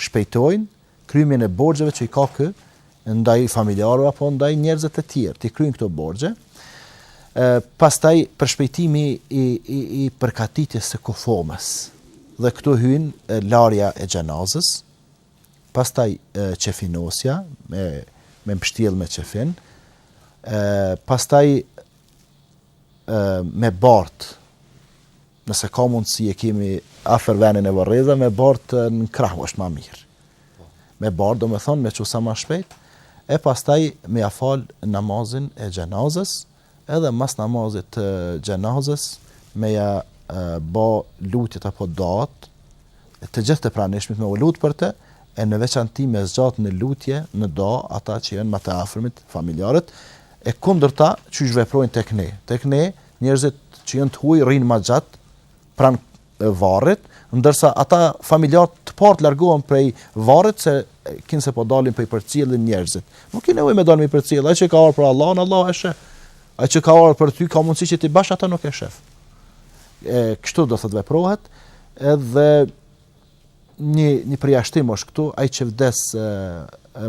[SPEAKER 2] shpejtojnë, Kryrjen e borxheve që i ka ky ndaj familjarëve apo ndaj njerëzve të tjerë, t'i kryjnë këto borxhe. Ë pastaj përshpejtimi i i i përgatitjes së kufomës. Dhe këtu hyn larja e xhenazës, pastaj qefinosja me me mbështjellë me qefin, ë pastaj ë me bart Nëse ka mundësi e kemi afër venin e varrezave, me bart në krah është ma mirë. Me bart, domethonë, me çu sa ma shpejt, e pastaj me ia falë namazin e xhenazës, edhe mas namazit të xhenazës, me ia bo lutjet apo duatë, të gjithë të pranishmit me u lutë për të, e në veçanti me zgjatë në lutje, në dua, ata që jenë ma të afrmit, familjarët, e kundërta që veprojnë tek ne. Tek ne, Njerëzit që janë të huaj rrinë më gjatë pranë varrit, ndërsa ata familjarët të parët largohen prej varrit se kinse po dalin e i përcjellin njerëzit. Nuk ki nevojë me dalë me përcjell, ai që ka ardhur për Allahun, Allahu e sheh. Ai që ka ardhur për ty ka mundësi që ti bash ata nuk e shef. E kështu do thotë veprohet, edhe Një një përjashtim është këtu, ai që vdes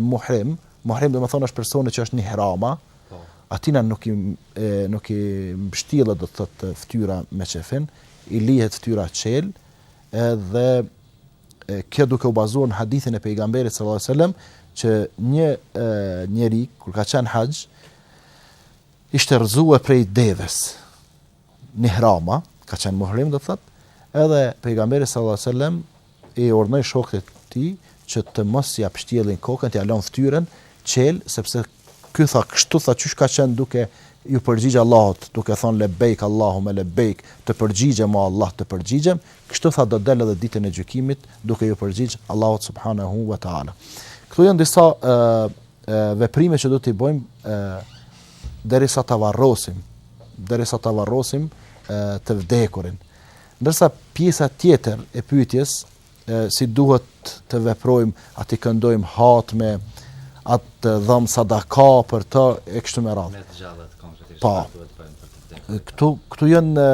[SPEAKER 2] muhrim, muhrim domethonë është personi që është në ihrama,
[SPEAKER 3] po.
[SPEAKER 2] Atina nuk i e, nuk i mbështillet do të thotë fytyra me qefin, i lihet fytyra çel, edhe e, kjo duke u bazuar në hadithin e pejgamberit sallallahu alajhi wasallam që një e, njeri kur ka qenë n'haxh ishte rrëzuar prej devës, Në ihrama, ka qenë muhrim do të thotë, edhe pejgamberi sallallahu alajhi wasallam i urdhnoi shokët e tij që të mos ia pështjellin kokën, t'ia lonë fytyrën çel, sepse ky tha kështu tha çysh ka qenë duke ju përgjigj Allahut, duke thonë lebejk Allahumma lebejk, të përgjigjem o Allah, të përgjigjem, kështu tha do del edhe ditën e gjykimit duke ju përgjigj Allahut subhanahu wa taala. Këto janë disa ë veprime që duhet t'i bëjmë derisa ta varrosim, derisa ta varrosim të vdekurin. Ndërsa pjesa tjetër e pyetjes si duhet të veprojmë, a t'i këndojmë hatme, a t'dhamë sadaka për të e kështu me radhë.
[SPEAKER 3] Me të gjallët konkretisht
[SPEAKER 2] pa,
[SPEAKER 3] po. duhet të bëjmë për të vdekurin.
[SPEAKER 2] Këtu këtu janë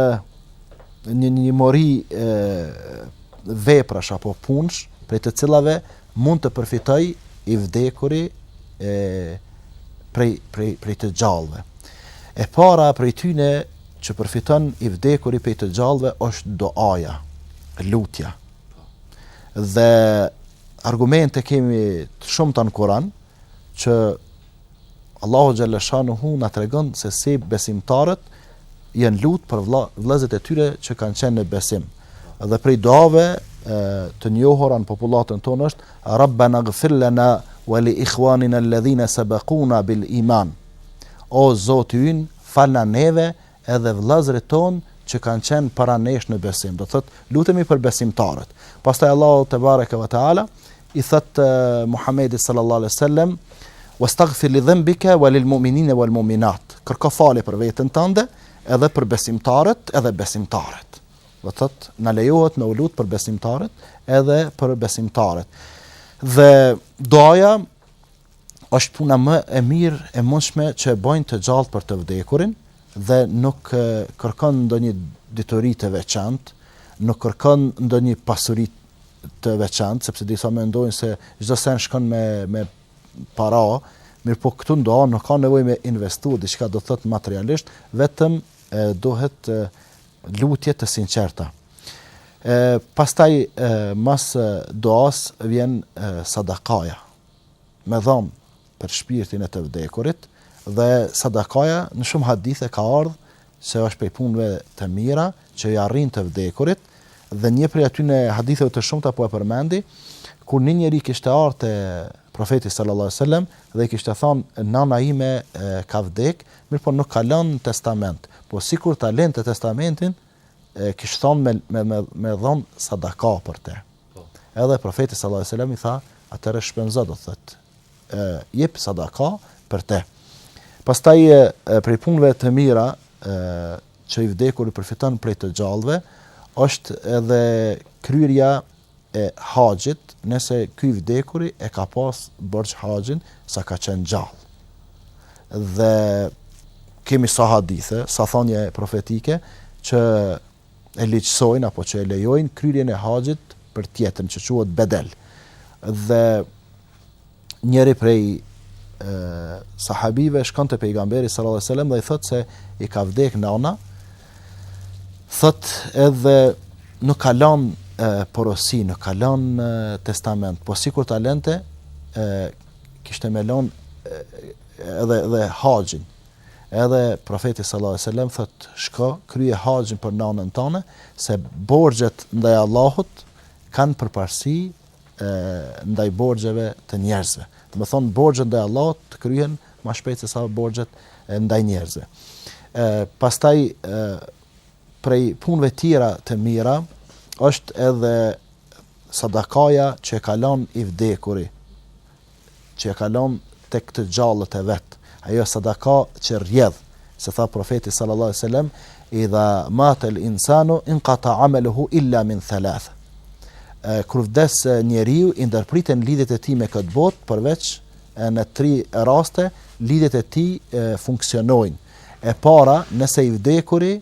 [SPEAKER 2] një një mori e veprash apo punësh prej të cilave Mund të përfitojë i vdekuri e, prej, prej, prej të gjallëve. E para prej tyne që përfiton i vdekuri prej të gjallëve është duaja, lutja. Dhe argumente kemi të shumta në kuran që Allahu xhelle shanuhu na tregon se si besimtarët janë lutë për vëllezërit e tyre që kanë qenë në besim. Dhe prej duave të njohura në popullatën tonë është Rabbana ighfir lana wa li ikhwanina alladhina sabaquna bil iman. O Zoti ynë, falna neve edhe vëllezërit tonë që kanë qenë para nesh në besim. Do thotë, lutemi për besimtarët. Pastaj Allahu tebareke ve teala i thot Muhamedi sallallahu alaihi wasallam wastaghfir li dhanbika wa lil mu'minina wal mu'minat kërko falje për veten tënde edhe për besimtarët edhe besimtaret do thot na lejohet me u lut për besimtarët edhe për besimtaret dhe duaja është puna më e mirë e mundshme që e bëjnë i gjalli për të vdekurin dhe nuk kërkon ndonjë dituri të veçantë nuk kërkon ndonjë pasuri të veçantë, sepse disa mendojnë se çdo sen shkon me me para, mirëpo këtu duaja nuk ka nevojë me investu diçka do të thotë materialisht, vetëm e, duhet e, lutje të sinqerta. E, pastaj e, mas duas vjen e, sadakaja. Me dhon, për shpirtin e të vdekurit dhe sadakaja në shumë hadithe ka ardhur se është prej punëve të mira që i arrin të vdekurit dhe një prej atyre haditheve të shumta po e përmendi kur një njeri kishte ardhur te profeti sallallahu alajhi wasallam dhe kishte thënë nana ime e, ka vdek, mirëpo nuk ka lënë testament. Po sikur ta lente testamentin, e, kishte thënë me me me, me dhon sadaka për të.
[SPEAKER 3] Po.
[SPEAKER 2] Edhe profeti sallallahu alaihi wasallam i tha, atëherë shpenzo do thotë, ë jep sadaka për te. Pastaj prej punëve të mira, ë që i vdekuri përfiton prej të gjallëve, është edhe kryerja e haxhit, nëse ky i vdekuri e ka pas borxh haxhin sa ka qenë gjallë. Dhe kemi sa hadithe, sa thënie profetike që e ligjësojnë apo që e lejojnë kryerjen e haxhit për tjetrin që quhet bedel. Dhe njëri prej e, sahabive shkon te pejgamberi sallallahu alajhi wasallam dhe i thotë se i ka vdek nana. Thot edhe nuk ka lan porosi, nuk ka lan testament, po sikur ta lente, e, kishte me lon edhe edhe haxhin. Edhe Profeti sallallahu alejhi ve sellem thotë, shko krye haxhin për nanën tënde, se borxhet ndaj Allahut kanë përparësi e, ndaj borxheve të njerëzve. Domethonë borxhet ndaj Allahut të kryhen ma shpejt se sa borxhet ndaj njerëzve. Ë pastaj e, prej punëve tjera të mira është edhe sadakaja që e ka lon i vdekuri që e ka lon tek të gjallët e vet. Ajo sadaka që rrjedh, se tha profeti sallallahu alaihi wasallam, "Idha mata al-insanu inqata 'amaluhu illa min thalath." Kur vdes njeriu, i ndërpriten lidhjet e tij me këtë botë përveç në tri raste, lidhjet e tij funksionojnë. E para, nëse i vdekuri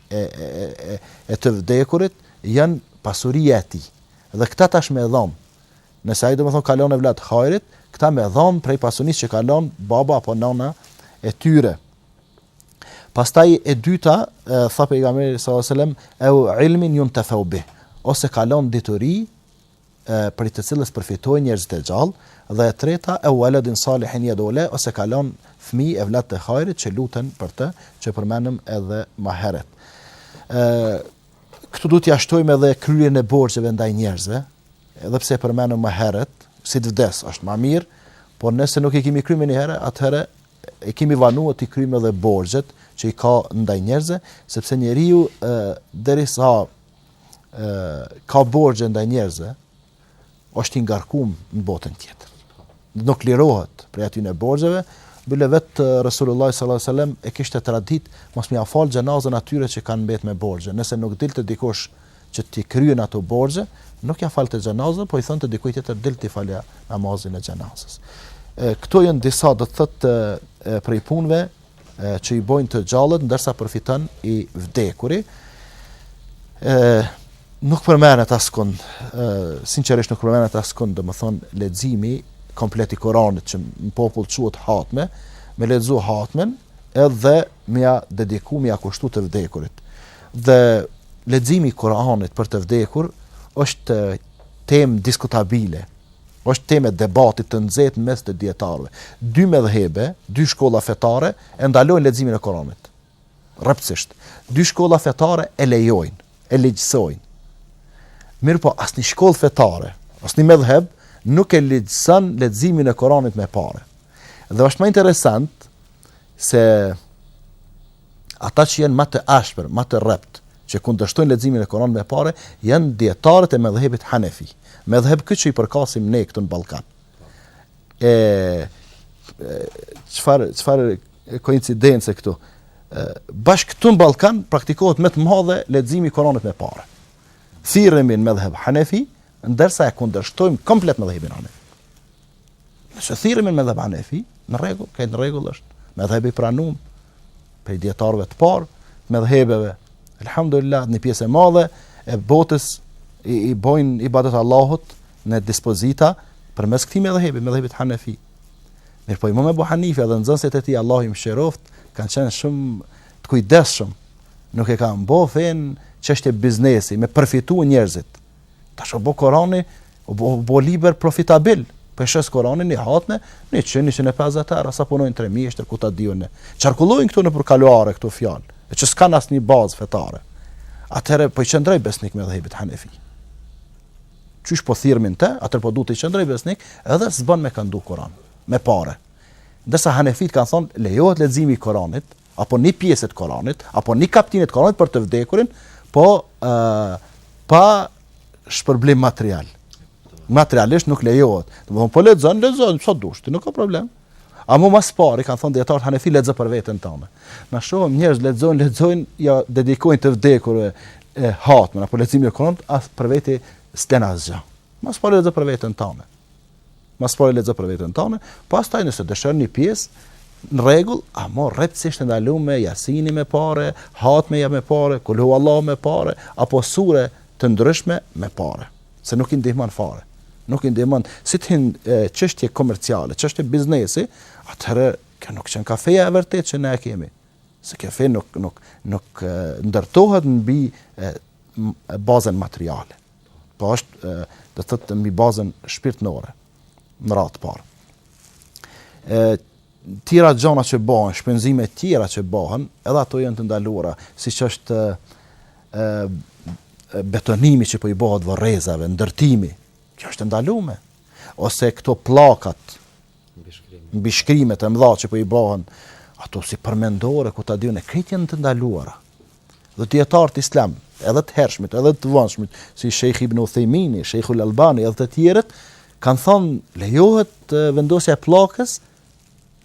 [SPEAKER 2] e e e të vdekurit janë pasuria e tij. Dhe këta tash me dhon. Nëse ai domethon ka lon evlat hajrit, këta me dhon prej pasunisë që ka lon baba apo nana e tyre. Pastaj e dyta, e, tha pejgamberi sallallahu alajhi wasallam, "Au ilmin yuntafa'u bih." Ose ka lon dituri, prej të cilës përfitojnë njerëzit e gjallë, dhe e treta, ew waladin salihin yad'u leh, ose ka lon fëmijë evlat të hajrit që luten për të, që përmendëm edhe më herët. Ë këtu duhet t'ia shtojmë edhe kryerjen e borxheve ndaj njerëzve, edhe pse e përmendëm më herët, si të vdes është ma mirë, por nëse nuk i kemi kry menjëherë, atëherë e kemi vanuar t'i kryejmë edhe borxhet që i ka ndaj njerëzve, sepse njeriu ë derisa ka borxhe ndaj njerëzve, është i ngarkum në botën tjetër. Nuk lirohet prej atyne borxheve, bile vetë Resulullah s.a.s. e kishte traditë, mos me ia falë xhenazën atyre që kanë mbet me borxhe. Nëse nuk dilte dikush që t'i kryen ato borxhe, nuk ia falte xhenazën, po i thonte dikujt tjetër dil ti falja namazin e xhenazës. Këto janë disa do të thotë prej punëve që i bojnë të gjallët ndërsa përfiton i vdekuri ë nuk përmendet askund ë sinqerisht nuk përmendet askund domethën leximi komplet i Kuranit që në popull quhet hatme me lexu hatmen edhe me ja dediku me ja kushtu të vdekurit dhe leximi i Kuranit për të vdekur është temë diskutabile Është temë e debatit të nxehtë në mes të dijetarëve. Dy medhhebe, dy shkolla fetare e ndalojnë leximin e Koranit. Rreptësisht. Dy shkolla fetare e lejojnë, e ligjësojnë. Mirëpo, asnjë shkollë fetare, asnjë medhheb, nuk e ligjëson leximin e Koranit me pare. Dhe është ma interesant se Ata që janë ma të ashpër, ma të rreptë, që kundërshtojnë leximin e Koranit me pare, janë dijetarët e medhhebit Hanefi. Medhheb ky që i përkasim ne këtu në Ballkan. E çfarë çfarë koincidence këtu. Bash këtu në Ballkan praktikohet me të madhe leximi i Koranit me pare. Thirremi në medhheb Hanefi, ndërsa e kundërshtojmë komplet medhhebin Hanefi. Nëse thirremi n'medhheb Hanefi, në rregull, krejt në rregull është. Medhheb i pranum prej dijetarëve të parë, medhhebeve. Elhamdulilah, një pjesë e madhe e botës i, i bojnë ibadet Allahut në dispozita përmes këtij medhhebi, medhhebit Hanefi. Mirëpo imam Ebu Hanife edhe nxënësit e tij Allahu i mëshiroftë, kanë qenë shumë të kujdeshëm, nuk e kanë bo fenë çështje biznesi, me përfitu njerëzit. Tash u bë Korani, u bë, u bo libër profitabil. Po shitet Korani në hatme, njëqind 150 euro sa punojnë tre mjeshtër ku ta di unë. Qarkullojnë këtu nëpër kuluare këtu fjalë, e që s'kan asnjë bazë fetare. Atëherë po i qëndroj besnik medhhebit Hanefi. Qysh po thirrmi n'të, atëherë po duhet të qëndroj besnik, edhe s'bën me këndu Koran, me pare. Ndërsa Hanefitë kanë thonë, lejohet leximi i Koranit, apo një pjesë të Koranit, apo një kaptinë të Koranit për të vdekurin, po pa shpërblim material. Materialisht nuk lejohet. Domethënë po lexon, lexon, sa dush, ti nuk ka problem. Ama ma s'pari, kanë thonë dijetarët hanefi lexo për veten tane. Na shohim, njerëz lexojnë, lexojnë, ja dedikojnë të vdekurve, e hatmen, apo leximin e Koranit, as për veti s'di me nxa. Ma s'pari lexo për veten tane. Ma s'pari lexo për veten tane, pastaj nëse dëshiron një pjesë, në rregull, ama rreptësisht e ndalume Jasini me pare, Hatmeja me pare, Kul hu Allahu me pare, apo sure të ndryshme me pare, se nuk i ndihmon fare. Nuk i ndihmon si të hin çështje komerciale, çështje biznesi, atëherë kjo nuk qenka feja e vërtetë që ne e kemi. Se kjo fe nuk nuk nuk ndërtohet mbi bazën materiale. Po është, do të thotë mbi bazën shpirtënore në radhë të parë. E tjera gjona që bahen, shpenzime tjera që bahen, edhe ato janë të ndaluara, siç është betonimi që po i bohet vorrezave, ndërtimi, kjo është e ndalume. Ose këto pllakat mbishkrimet e mëdha që po i bohen, ato si përmendore ku ta di unë, krejt janë të ndaluara. dhe dijetarët islamë, edhe të hershmit, edhe të vonshmit, si Shejh Ibn Uthejmini, Shejhul Albani, edhe të tjerët, kanë thonë, lejohet vendosja e pllakës,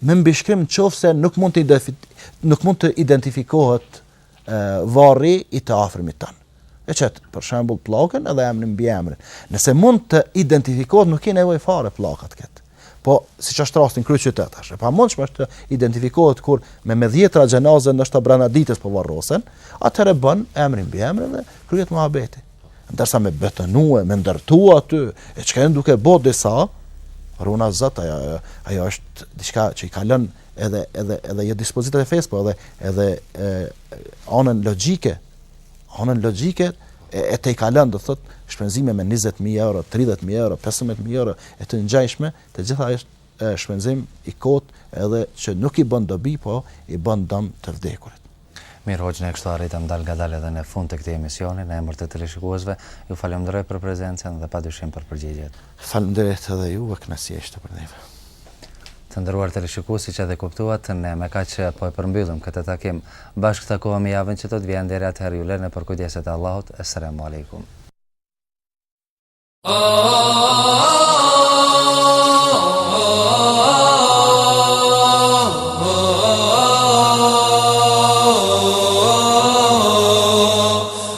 [SPEAKER 2] me mbishkrim në qoftë se nuk mund të, nuk mund të identifikohet e, varri i të afërmit tanë. E qet, për shembul pllakën edhe emrin mbiemrin. Nëse mund të identifikohet, nuk ki nevojë fare pllakë të ketë. Po, siç është rasti n'kryeqytet, është e pamundshme të identifikohet kur me me dhjetëra xhenaze ndoshta brena ditës po varrosen, atëherë bon emrin mbiemrin dhe kryhet muhabeti. Ndërsa me betonue, me ndërtu aty, e çka janë duke bo disa, runa Zot, ajo, ajo është diçka që i kalon edhe, edhe, edhe jo dispozitat e fesë, po edhe, edhe e, anën logjike Anën logjike e tejkalon, do të thotë, shpenzime me 20.000 euro, 30.000 euro, 15.000 euro e të ngjashme, të gjitha është shpenzim i kotë edhe që nuk i bën dobi, po i bën dëm të vdekurit.
[SPEAKER 1] Mirë hoxhë, ne kështu arritëm dalëngadalë edhe në fund të këtij emisioni, në emër të teleshikuesve, ju falënderoj për prezencën dhe padyshim për përgjigjet.
[SPEAKER 2] Faleminderit edhe juve, kënaqësi ishte për neve.
[SPEAKER 1] Të nderuar teleshikues, siç edhe kuptuat, ne me kaq po e përmbyllim këtë takim. Bashkë takohemi javën që do të vijë, deri atëherë ju lë në përkujdesje të Allahut. Esselamu alejkum.